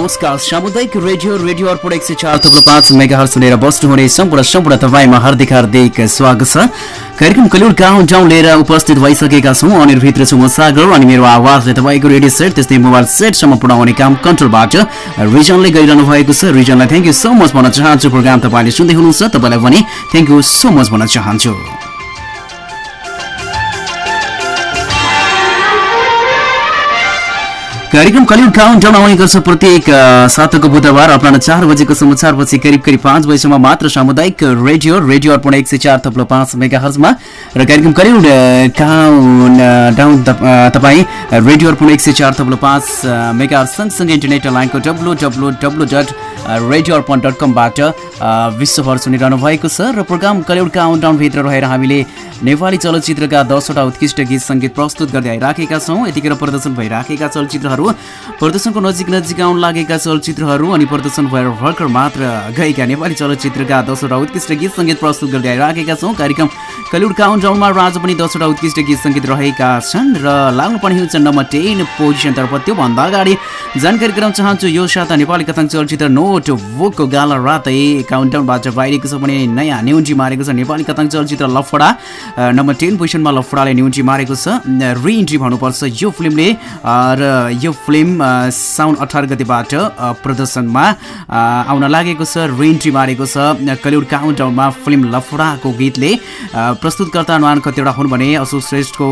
नमस्कार सामुदायिक radio radio अर्पण एक सय चार थप्लो पाँच मेगा सुनेर बस्नुहुने सम्पूर्ण सम्पूर्ण तपाईँमा हार्दिक हार्दिक स्वागत छ। कार्यक्रम कलिउड गाउँ ठाउँ लिएर उपस्थित भइसकेका छौँ। अनिर्भित्र छु म सागर अनि मेरो आवाजले तपाईँको रेडियो सेट त्यस्तै मोबाइल सेटसम्म पुऱ्याउने काम कन्ट्रोलबाट रिजनले गरिरहनु भएको छ। रिजनलाई थ्याङ्क यू सो मच भन्न चाहन्छु। प्रोग्राम तपाईँले सुन्दै हुनुहुन्छ। तपाईँलाई पनि थ्याङ्क यू सो मच भन्न चाहन्छु। कार्यक्रम कलिउड काउन्टाउन आउने गर्छ प्रत्येक सातको बुधबार अपराह चार बजेको समाचारपछि करिब करिब पाँच बजीसम्म मात्र सामुदायिक रेडियो रेडियो अर्पण एक सय चार थप्लो पाँच मेगा हर्जमा र कार्यक्रम कलिउड काउन डाउन तपाईँ रेडियो अर्पण एक सय चार थप्लो पाँच मेगा सँगसँगै इन्टरनेट लाइनको W W W dot radio Arpan dot कमबाट विश्वभर सुनिरहनु भएको छ र प्रोग्राम कलिउड काउन्टाउनभित्र रहेर हामीले नेपाली चलचित्रका दसवटा उत्कृष्ट गीत सङ्गीत प्रस्तुत गर्दै आइराखेका छौँ। यतिखेर प्रदर्शन भइराखेका चलचित्रहरू प्रदर्शनको नजिक नजिक आउन लागेका चलचित्रहरू अनि प्रदर्शन भएर भर्खर मात्र गएका नेपाली चलचित्रका दसवटा उत्कृष्ट गीत सङ्गीत प्रस्तुत गर्दै आइराखेका छौँ। कार्यक्रम कलिउड काउन्टाउनमा आज पनि दसवटा उत्कृष्ट गीत सङ्गीत रहेका छन् र लाग्नु पनि हुन्छ नम्बर टेन पोजिसनतर्फ त्योभन्दा अगाडि जानकारी गराउन चाहन्छु यो साता नेपाली कथाङ चलचित्र नोट बुकको गाला रातै काउन्टाउनबाट बाहिरिएको छ भने नयाँ न्युन्टी मारेको छ। नेपाली कथाङ चलचित्र लफडा नम्बर टेन पोजिसनमा लफडाले न्युन्टी मारेको छ। रिइन्ट्री भन्नुपर्छ यो फिल्मले। र यो फिल्म साउन अठार गतिबाट प्रदर्शनमा आउन लागेको छ रिइन्ट्री मारेको छ कलिउड काउन्टाउनमा फिल्म लफडाको गीतले प्रस्तुतकर्ता नुहान कतिवटा हुन् भने अशोक श्रेष्ठको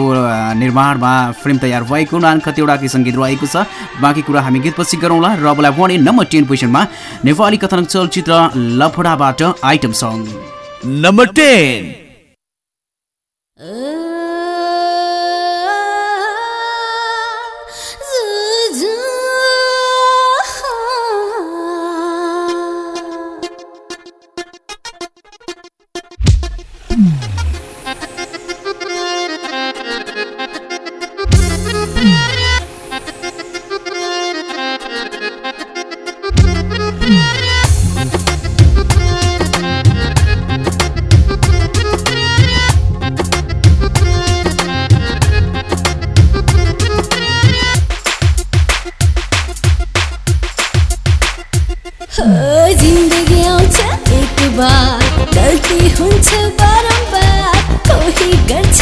निर्माणमा फिल्म तयार भएको नुहान कतिवटाकै सङ्गीत रहेको छ। बाँकी कुरा हामी गीतपछि गरौँला र अबलाई भने नम्बर टेन पोजिसनमा नेपाली कथन चलचित्र लफडाबाट आइटम सङ्ग नम्बर टेन। बारम्बार गल्ती हुन्छ बारम्बार कोही गर्छ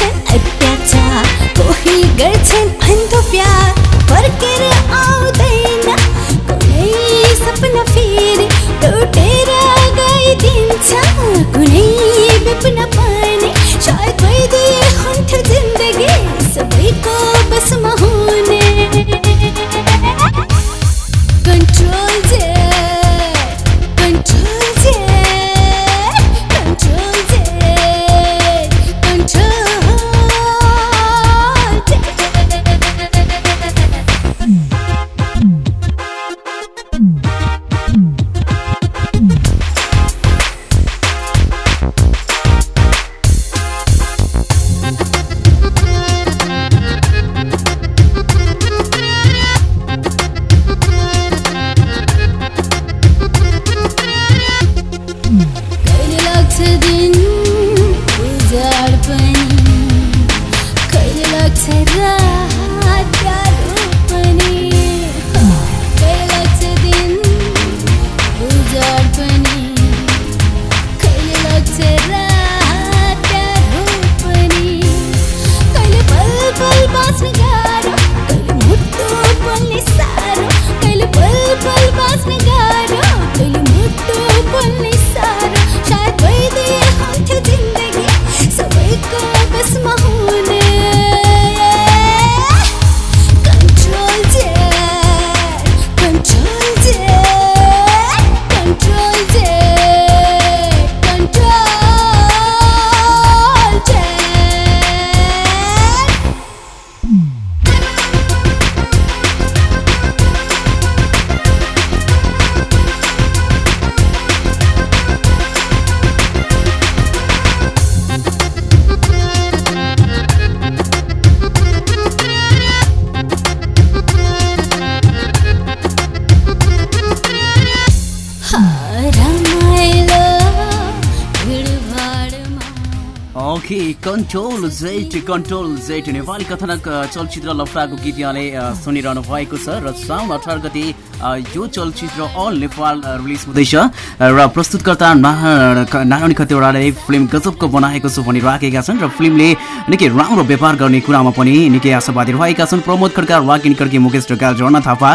जेट कन्ट्रोल जेट नेपाली कथनक चलचित्र लफडाको गीत यहाँले सुनिरहनु भएको छ र साउन अठार गते यो चलचित्र अल नेपाल रिलिज हुँदैछ। र प्रस्तुतकर्ता नारायण खतेवडाले फिल्म गजबको बनाएको छु भनिराखेका छन् र फिल्मले निकै राम्रो व्यापार गर्ने कुरामा पनि निकै आशावादी रहेका छन्। प्रमोद खड्का वाकिन खड्की मुकेश ढकाल झर्ना थापा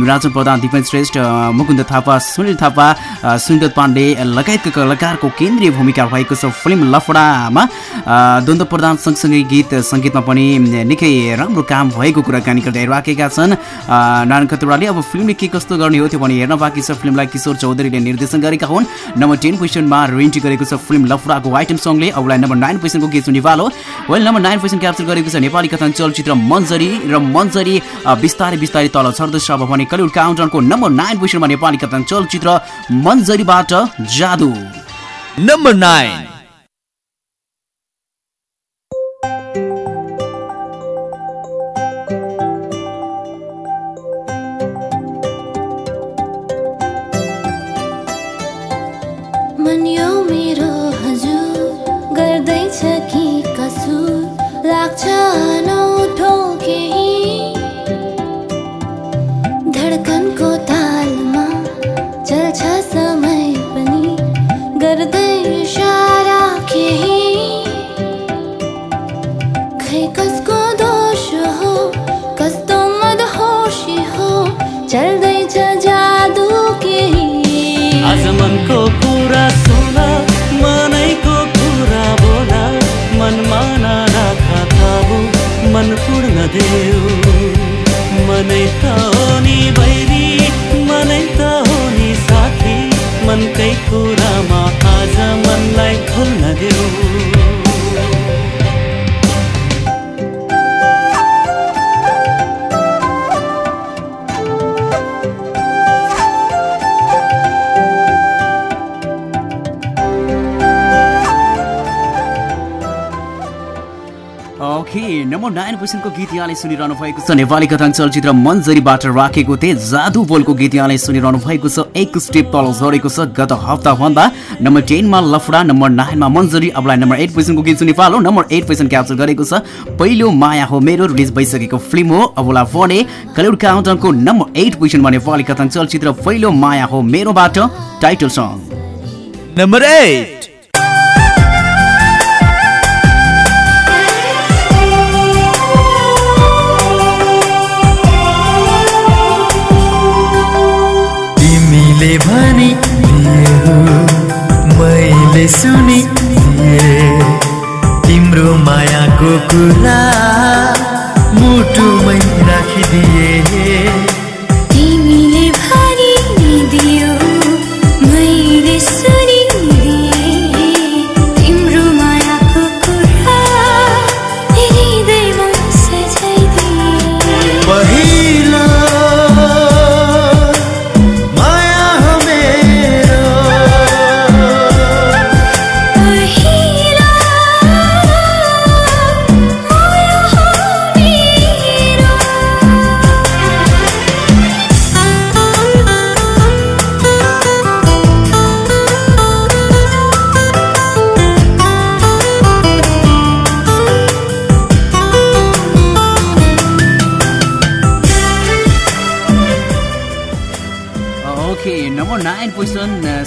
निराजन प्रधान दिपेन श्रेष्ठ मुकुन्द थापा सुनिल थापा सुन्दर पाण्डे लगायतका कलाकारको केन्द्रीय भूमिका रहेको छ फिल्म लफडामा। द्वन्द्व प्रधान सँगसँगै गीत सङ्गीतमा पनि निकै राम्रो काम भएको कुराकानी गर्दै राखेका छन्। नारायण खतुराले अब फिल्मले के कस्तो गर्ने हो त्यो भने हेर्न बाँकी छ फिल्मलाई किशोर चौधरीले निर्देशन गरेका हुन्। नम्बर टेन पोजिसनमा रिन्ट्री गरेको छ फिल्म लफडाको आइटम सङ्गले अबलाई नम्बर नाइन पोजिसनको गीत Nepal well number nine position capture गरेको छ नेपाली कथन चलचित्र मन्जरी र मन्जरी बिस्तारै बिस्तारै तल छर्दैछ अब भने कलिउड काउन्टरको नम्बर नाइन पोजिसनमा नेपाली कथन चलचित्र मन्जरीबाट जादु। Number nine. पोजिसनको गीत यहाँले सुनिरहनु भएको छ। नेपाली कथाङ चलचित्र मन्जरीबाट राखेको थिए जादु बोलको गीत यहाँले सुनिरहनु भएको छ। एक स्टेप तल झरेको छ गत हप्ताभन्दा। नम्बर टेनमा लफडा नम्बर नाइनमा मन्जरी। अबलाई नम्बर एट पोजिसनको गीत सुनि पालो नम्बर एट पोजिसन क्याप्चर गरेको छ। पहिलो माया हो मेरो रिलिज भइसकेको फिल्म हो। अबलाई भने कलिउड काउन्टरको नम्बर एट पोजिसनमा नेपाली कथाङ चलचित्र पहिलो माया हो मेरोबाट टाइटल सङ्ग नम्बर एट मैले सुनि। तिम्रो मायाको कुरा मुटुमै राखिदिए।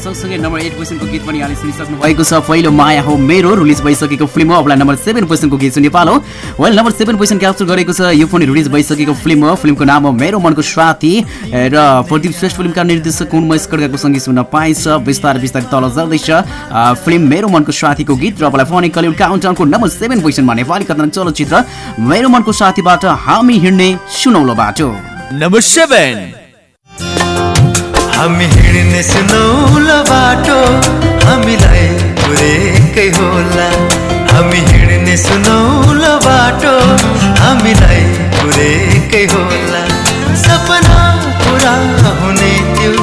सँगसँगै नम्बर एट पोजिसनको गीत पनि यहाँले सुनिसक्नु भएको छ। पहिलो माया हो मेरो रिलिज भइसकेको फिल्म हो। अबलाई नम्बर सेभेन पोजिसनको गीत नेपाल हो। Well number seven position capture गरेको छ। यो पनि रिलिज भइसकेको फिल्म हो। फिल्मको नाम हो मेरो मनको साथी। र प्रदीप श्रेष्ठ फिल्मका निर्देशक उन्मेष खड्काको सङ्गीत सुन्न पाइन्छ। बिस्तारै बिस्तारै तल जाँदैछ। फिल्म मेरो मनको साथीको गीत र अबलाई फोन कलिउड काउन्टाउनको नम्बर सेभेन पोजिसनमा नेपाली कथन चलचित्र मेरो मनको साथीबाट हामी हिँड्ने सुनौलो बाटो। नम्बर सेभेन हामी हिँड्ने सुनौलो बाटो हामीलाई पुरेकै होला। हामी हिँड्ने सुनौलो बाटो हामीलाई पुरेकै होला। सपना पुरा हुने त्यो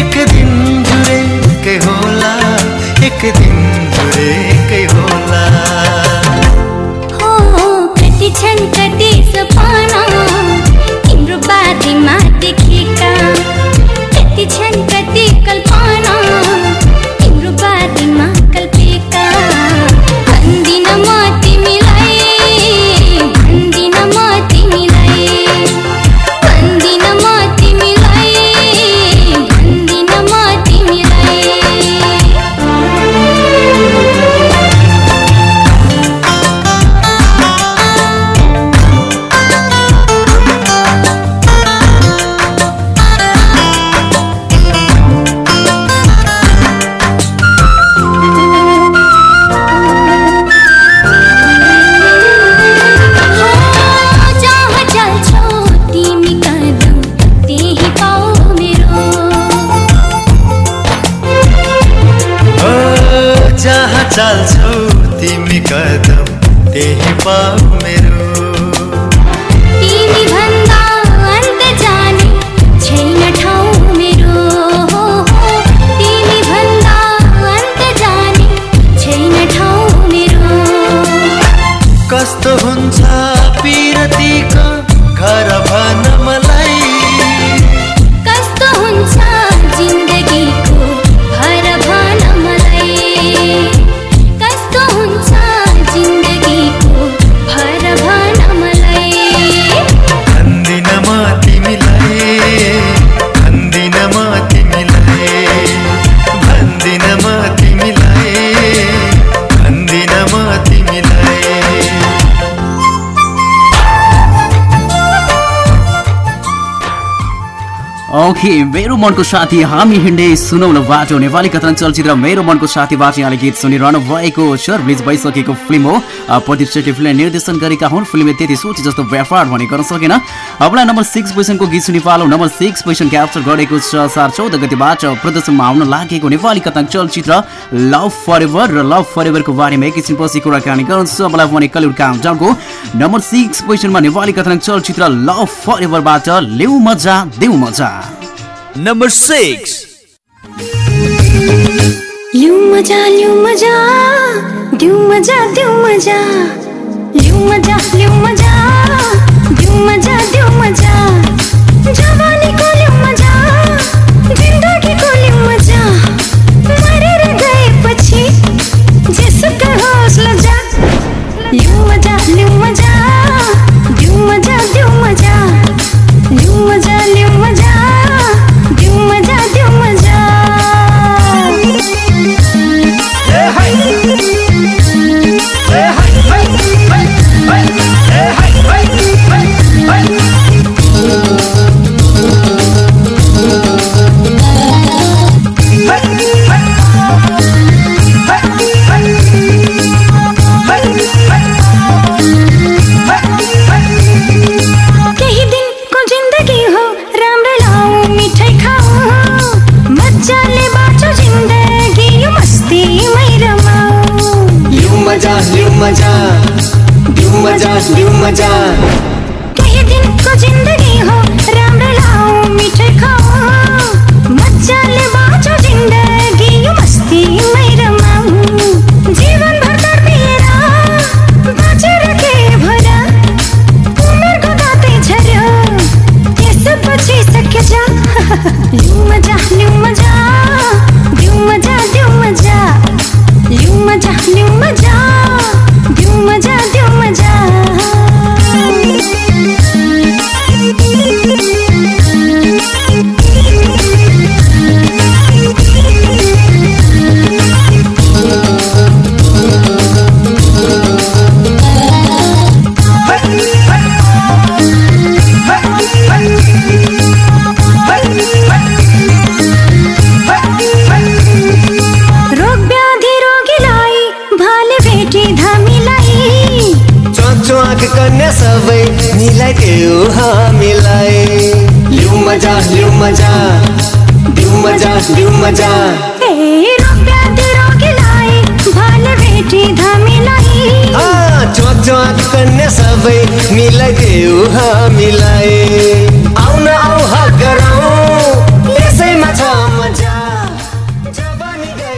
एक दिन जुरेकै होला। एक दिन जुरेकै ओके मेरो मनको साथी हामी हिँड्ने सुनौलो बाटो नेपाली कथन चलचित्र मेरो मनको साथीबाट यहाँले गीत सुनिरहनु भएको छ। रिलिज भइसकेको फिल्म हो। प्रदीप फिल्मले निर्देशन गरेका हुन्। फिल्मले त्यति सोचे जस्तो व्यापार भने गर्न सकेन। अबलाई नम्बर सिक्स पोजिसनको गीत सुनि पालो नम्बर सिक्स पोजिसन क्याप्चर गरेको छ। सार चौध गतिबाट प्रदर्शनमा आउन लागेको नेपाली कथन चलचित्र लभ फर एभर र लभ फर एभरको बारेमा एकैछिनपछि कुराकानी गर्छु अबलाई भने कलिउड काउन्टाउनको नम्बर सिक्स पोजिसनमा नेपाली कथन चलचित्र लभ फर एभरबाट लेउ मजा देऊ मजा Number six. लिउ मजा लिउ मजा दिउ मजा दिउ मजा लिउ मजा लिउ मजा दिउ मजा दिउ मजा जवानीको लिउ मजा जिन्दगीको लिउ मजा मरेर गएपछि जेसुकै होस् लजा लिउ मजा लिउ मजा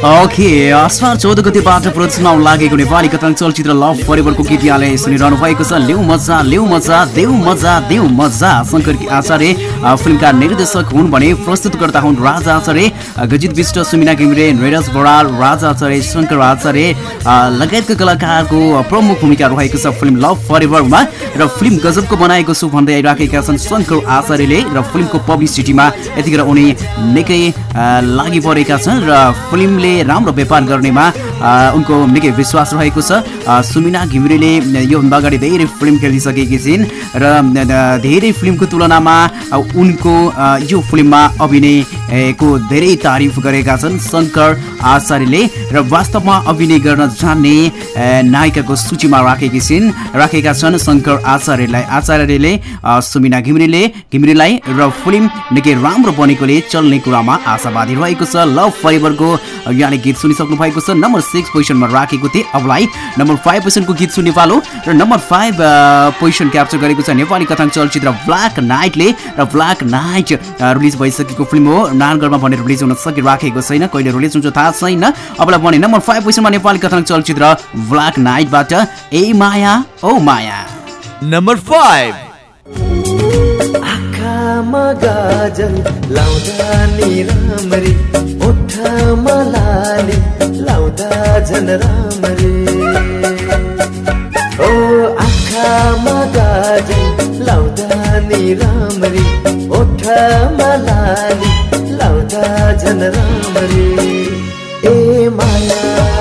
ओके असार चौध गतिबाट प्रदर्शनमा लागेको नेपाली कथन चलचित्र लभ फरेभरको गीत यहाँले सुनिरहनु भएको छ। लेउ मजा लेउ मजा देउ मजा देउ मजा। शङ्कर आचार्य फिल्मका निर्देशक हुन् भने प्रस्तुतकर्ता हुन् राज आचार्य गजित विष्ट सुमिना घिमिरे नरेश बराल राज आचार्य शङ्कर आचार्य। लगायतका कलाकारको प्रमुख भूमिका रहेको छ फिल्म लभ फरेभरमा र फिल्म गजबको बनाएको छु भन्दै आइराखेका छन् शङ्कर आचार्यले र फिल्मको पब्लिसिटीमा यतिखेर उनी निकै लागि परेका छन् र फिल्मले राम्रो व्यापार गर्नेमा उनको निकै विश्वास रहेको छ। सुमिना घिमिरेले योभन्दा अगाडि धेरै फिल्म खेलिसकेकी छिन् र धेरै फिल्मको तुलनामा उनको यो फिल्ममा अभिनयको धेरै तारिफ गरेका छन् शङ्कर आचार्यले र वास्तवमा अभिनय गर्न जान्ने नायिकाको सूचीमा राखेकी छिन् राखेका छन् शङ्कर आचार्यलाई। आचार्यले सुमिना घिमिरेले घिमिरेलाई र फिल्म निकै राम्रो बनेकोले चल्ने कुरामा आशावादी रहेको छ। लभ फरेभरको यहाँले गीत सुनिसक्नु भएको छ। नम्बर सिक्स पोजिसनमा राखेको थिएँ। अबलाई नम्बर फाइभ पोजिसनको गीत सुन्ने पालो र नम्बर फाइभ पोजिसन क्याप्चर गरेको छ नेपाली कथाङ चलचित्र ब्ल्याक नाइटले र ब्ल्याक नाइट रिलिज भइसकेको फिल्म हो। नानगढमा भने रिलिज हुन सकिराखेको छैन। कहिले रिलिज हुन्छ थाहा छैन। अबलाई भने नम्बर फाइभ पोजिसनमा नेपाली कथाङ चलचित्र ब्ल्याक नाइटबाट ए माया ओ माया। Number 5. आँखामा गाजल लाउँदा नि राम्ररी ओठमा लाली लाउँदा झन राम्ररी ओ आँखामा गाजल लाउँदा नि राम्ररी ओठमा लाली लाउँदा झन राम्ररी ए माया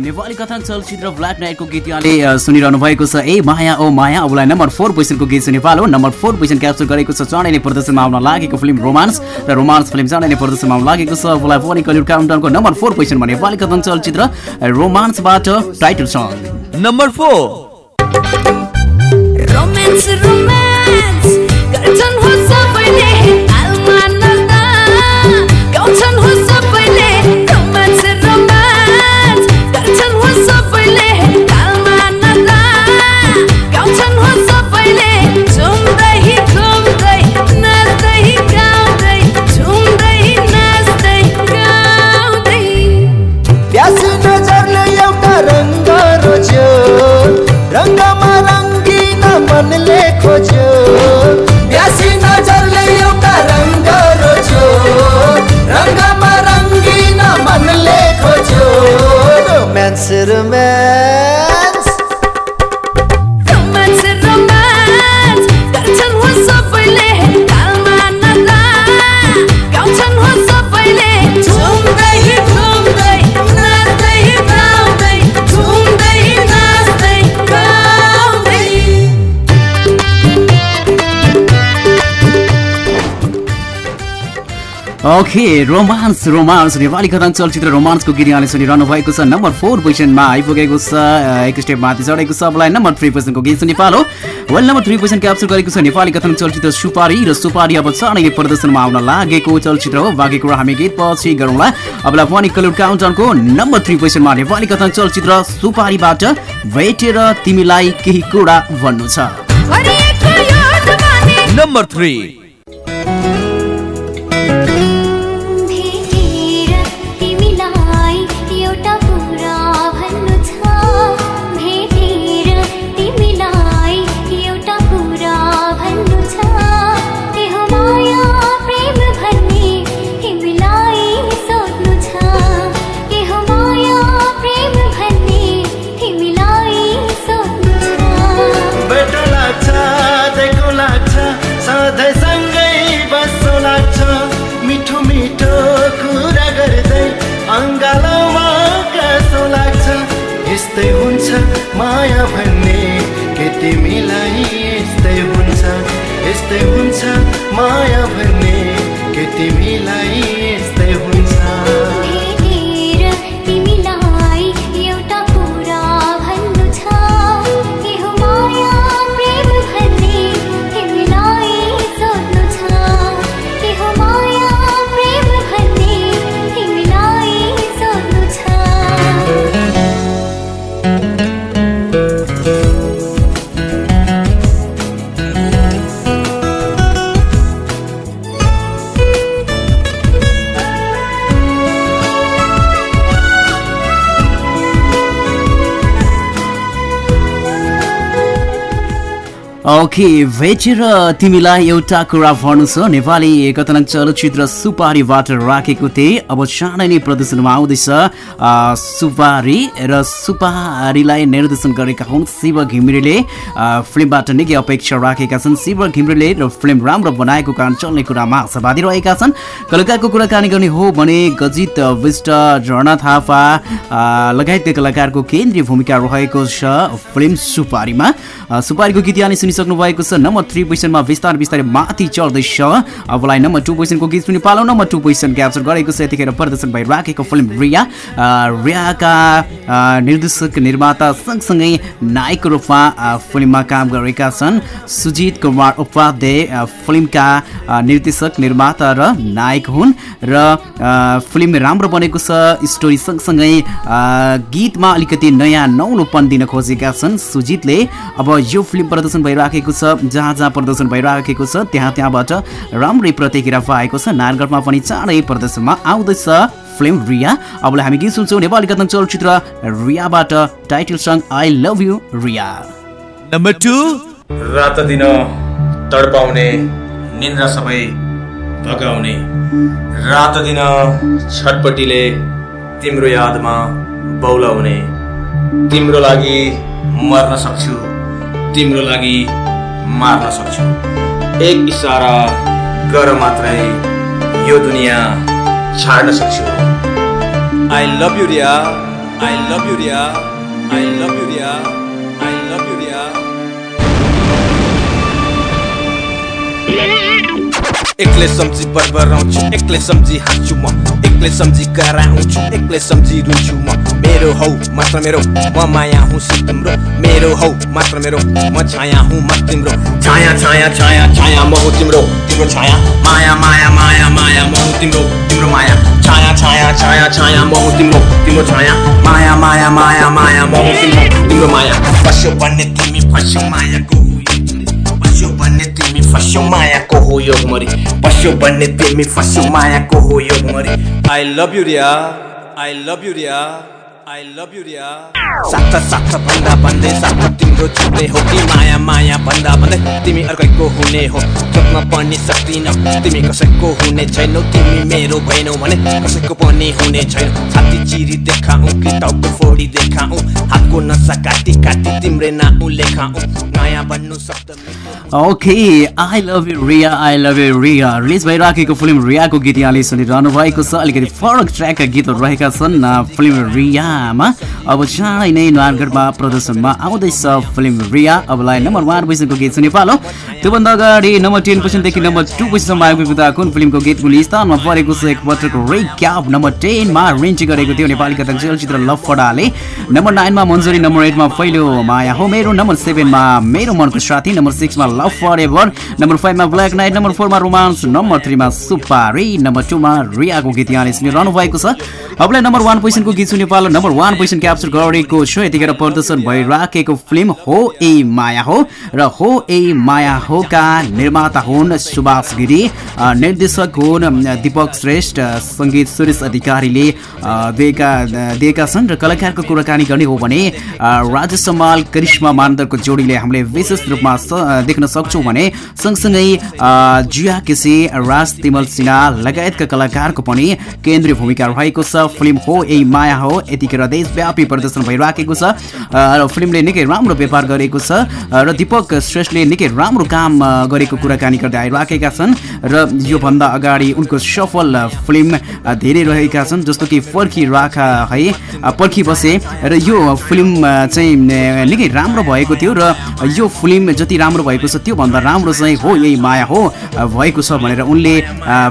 नेपाली कथा चलचित्र ब्ल्याक नाइटको गीत यहाँले सुनिरहनु भएको छ। ए माया ओ माया अबलाई नम्बर फोर पोजिसनको गीत सुनि पालो नम्बर फोर पोजिसन क्याप्चर गरेको छ चाँडै नै प्रदर्शनमा आउन लागेको फिल्म रोमान्स। र रोमान्स फिल्म चाँडै नै प्रदर्शनमा आउन लागेको छ। अबलाई पनि कलिउड काउन्टाउनको नम्बर फोर पोजिसनमा नेपाली कथा चलचित्र रोमान्सबाट title song Number 4. Romance romance गर्छन् हो सबैले। ओके रोमान्स रोमान्स नेपाली कथा चलचित्र रोमान्सको गीत यहाँले सुनिरहनु भएको छ। नम्बर फोर पोजिसनमा आइपुगेको छ एक स्टेप माथि चढेको छ अबलाई नम्बर थ्री पोजिसनको गीत सुनि पालो well number three position capture गरेको छ नेपाली कथन चलचित्र सुपारी र सुपारी अब चाँडै प्रदर्शनमा आउन लागेको चलचित्र हो। बाँकी कुरा हामी गीत पछि गरौँला। अबलाई पनि कलुड काउन्टाउनको नम्बर थ्री पोजिसनमा नेपाली कथन चलचित्र सुपारीबाट भेटेर तिमीलाई केही कुरा भन्नु छ। हरिएको यो माया भन्ने के तिमीलाई यस्तै हुन्छ यस्तै हुन्छ माया भन्ने के तिमीलाई ओके भेटेर तिमीलाई एउटा कुरा भन्नु छ। नेपाली कथनक चलचित्र सुपारीबाट राखेको थिएँ। अब चाँडै नै प्रदर्शनमा आउँदैछ सुपारी र सुपारीलाई निर्देशन गरेका हुन् शिव घिमिरेले। फिल्मबाट निकै अपेक्षा राखेका छन्। शिव घिमिरेले र फिल्म राम्रो बनाएको कारण चल्ने कुरामा आशावादी रहेका छन्। कलाकारको कुराकानी गर्ने हो भने गजित विष्ट झर्ना थापा लगायतका कलाकारको केन्द्रीय भूमिका रहेको छ फिल्म सुपारीमा। सुपारीको गीत यहाँले सुनिसक्नु भएको छ नम्बर थ्री पोजिसनमा बिस्तारै बिस्तारै माथि चढ्दैछ अबलाई नम्बर टू पोजिसनको गीत सुनि पालो। नम्बर टू पोजिसन क्याप्चर गरेको छ यतिखेर प्रदर्शन भइराखेको फिल्म रिया। रियाका निर्देशक निर्माता सँगसँगै नायकको रूपमा फिल्ममा काम गरेका छन्। सुजित कुमार उपाध्याय फिल्मका निर्देशक निर्माता र नायक हुन् र फिल्म राम्रो बनेको छ। स्टोरी सँगसँगै गीतमा अलिकति नयाँ नौलोपन दिन खोजेका छन् सुजितले। अब यो फिल्म प्रदर्शन भइराखेको छ जहाँ जहाँ प्रदर्शन भइराखेको छ त्यहाँ त्यहाँबाट राम्रै प्रतिक्रिया पाएको छ। नारायणगढमा पनि चाँडै प्रदर्शनमा आउँदैछ फिल्म रिया। अबलाई हामी गीत सुन्छौँ। नेपाली कथन चलचित्र रियाबाट title song I love you Riya. Number two. रात दिन तडपाउने निन्द्रा सबै भगाउने। रात दिन छटपट्टिले तिम्रो यादमा बौलाउने। तिम्रो लागि मर्न सक्छु तिम्रो लागि मार्न सक्छु एक इसारा गर मात्रै यो दुनियाँ छाड्न सक्छु I love you, Ria. I love you, Ria. I love you, Ria. एक्लै सम्झी बरबराउँछु एक्लै सम्झी हाँस्छु म एक्लै सम्झी कराउँछु एक्लै सम्झी रुन्छु म मेरो हौ मात्र मेरो म माया हुँ तिम्रो मेरो हौ मात्र मेरो म छाया हुँ म तिम्रो छाया छाया छाया छाया म हो तिम्रो तिम्रो छाया माया माया माया माया म हो तिम्रो तिम्रो माया छाया छाया छाया छाया म हो तिम्रो तिम्रो छाया माया माया माया माया म हो तिम्रो तिम्रो माया फस्यो भन्ने तिमी फस्यो मायाको हो यो। फस्यो भन्ने तिमी फस्यो मायाको हो यो मरि फस्यो भन्ने तिमी फस्यो मायाको हो यो मरि I love you Riya I love you Riya I love you Riya साथ साथ भन्दा भन्दै साथ तिम्रो छुट्टै हो कि माया माया भन्दा भन्दै तिमी अर्कैको हुने हो जोत्न पनि सक्दिन तिमी कसैको हुने छैनौ तिमी मेरो भएनौ भने कसैको पनि हुने छैन चिरी देखाऊ कि टाउको फोडी देखाऊ। हातको नसा काटी काटी तिम्रै नाउ लेखाऊ। माया भन्नु शब्द okay I love you Riya I love you Riya release भइराखेको फिल्म रियाको गीत यहाँले सुनिरहनु भएको छ अलिकति फरक ट्र्याकका गीतहरू रहेका छन् फिल्म रियामा अब चाँडै नै नारायणगढमा प्रदर्शनमा आउँदैछ फिल्म रिया अबलाई नम्बर वान पोजिसनको गीत सुनि पालो। त्योभन्दा अगाडि नम्बर टेन पोजिसनदेखि नम्बर टू पोजिसनमा आइपुगेको त कुन फिल्मको गीत कुन स्थानमा परेको छ एक पत्रको रेक्याप नम्बर टेनमा रेन्च गरेको थियो नेपाली कथा चलचित्र लभ फडाले। नम्बर नाइनमा मन्जुरी नम्बर एटमा पहिलो माया हो मेरो। नम्बर सेभेनमा मेरो मनको साथी नम्बर सिक्समा लभ फर एभर नम्बर फाइभमा ब्ल्याक नाइट नम्बर फोरमा रोमान्स नम्बर थ्रीमा सुपारी नम्बर टूमा रियाको गीत यहाँले सुनिरहनु भएको छ। अबलाई नम्बर वान पोजिसनको गीत सुनि पालो। नम्बर वान पोजिसन क्याप्चर गरेको छ। यतिखेर प्रदर्शन भइराखेको फिल्म हो ए माया हो र हो ए माया होका निर्माता हुन् सुभाष गिरी। निर्देशक हुन् दिपक श्रेष्ठ। सङ्गीत सुरेश अधिकारीले दिएका दिएका छन् र कलाकारको कुराकानी गर्ने हो भने राजेश समाल करिश्मा मानदरको जोडीले हामीले विशेष रूपमा देख्न सक्छौँ भने सँगसँगै जिया केसी राज तिमल सिन्हा लगायतका कलाकारको पनि केन्द्रीय भूमिका रहेको छ। फिल्म हो ए माया हो यतिखेर देशव्यापी प्रदर्शन भइराखेको छ। र फिल्मले निकै राम्रो व्यापार गरेको छ। र दिपक श्रेष्ठले निकै राम्रो काम गरेको कुराकानी गर्दै आइराखेका छन्। र योभन्दा अगाडि उनको सफल फिल्म धेरै रहेका छन् जस्तो कि राखा है? पर्खी बसे। र यो फिल्म चाहिँ निकै राम्रो भएको थियो र यो फिल्म जति राम्रो भएको छ त्योभन्दा राम्रो चाहिँ हो यही माया हो भएको छ भनेर उनले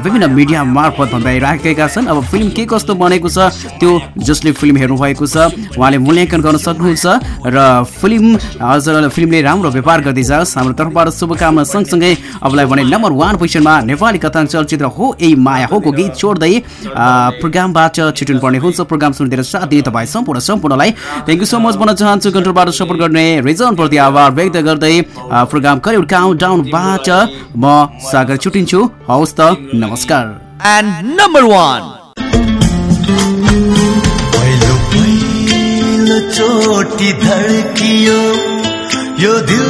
विभिन्न मिडिया मार्फत भन्दै राखेका छन्। अब फिल्म के कस्तो बनेको छ त्यो जसले फिल्म हेर्नु भएको छ उहाँले मूल्याङ्कन गर्न सक्नुहुन्छ र फिल्म अझ फिल्मले राम्रो व्यापार गर्दै जाओस् हाम्रो तर्फबाट शुभकामना सँगसँगै अबलाई भने नम्बर वान पोजिसनमा नेपाली कथा चलचित्र हो ए माया होको गीत छोड्दै प्रोग्रामबाट छुट्नु पर्ने हुन्छ। प्रोग्राम सुनिदिएर साथ दिने तपाईँ सम्पूर्ण सम्पूर्णलाई। थ्याङ्क यू सो मच भन्न चाहन्छु कन्ट्रोलबाट सपोर्ट गर्ने रिजनप्रति आभार व्यक्त गर्दै प्रोग्राम करिब काउन्ट डाउनबाट म सागर छुट्टिन्छु हवस् त नमस्कार। One. पहिलो पहिलो चोटि धड्कियो। यो दिल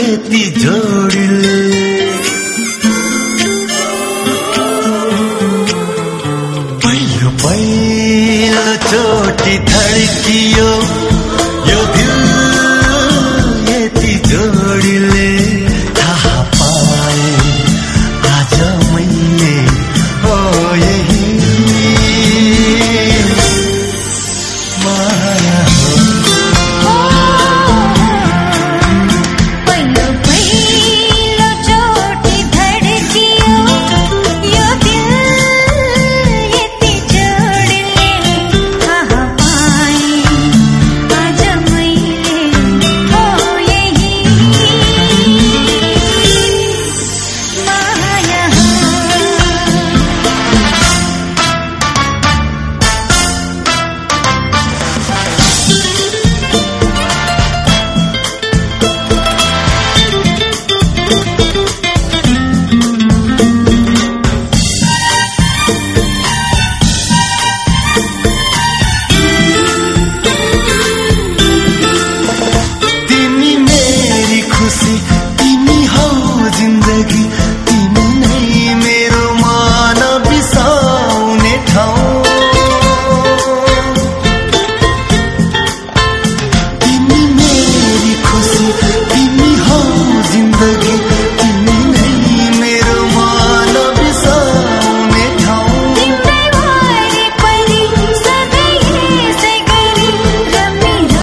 यति जोडीले चोटि